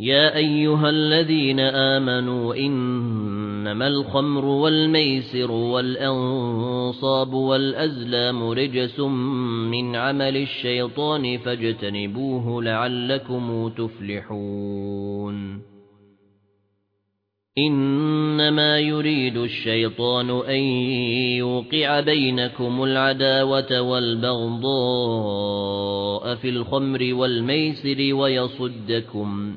يا أيها الذين آمنوا إنما الخمر والميسر والأنصاب والأزلام رجس من عمل الشيطان فاجتنبوه لعلكم تفلحون. إنما يريد الشيطان أن يوقع بينكم العداوة والبغضاء في الخمر والميسر ويصدكم.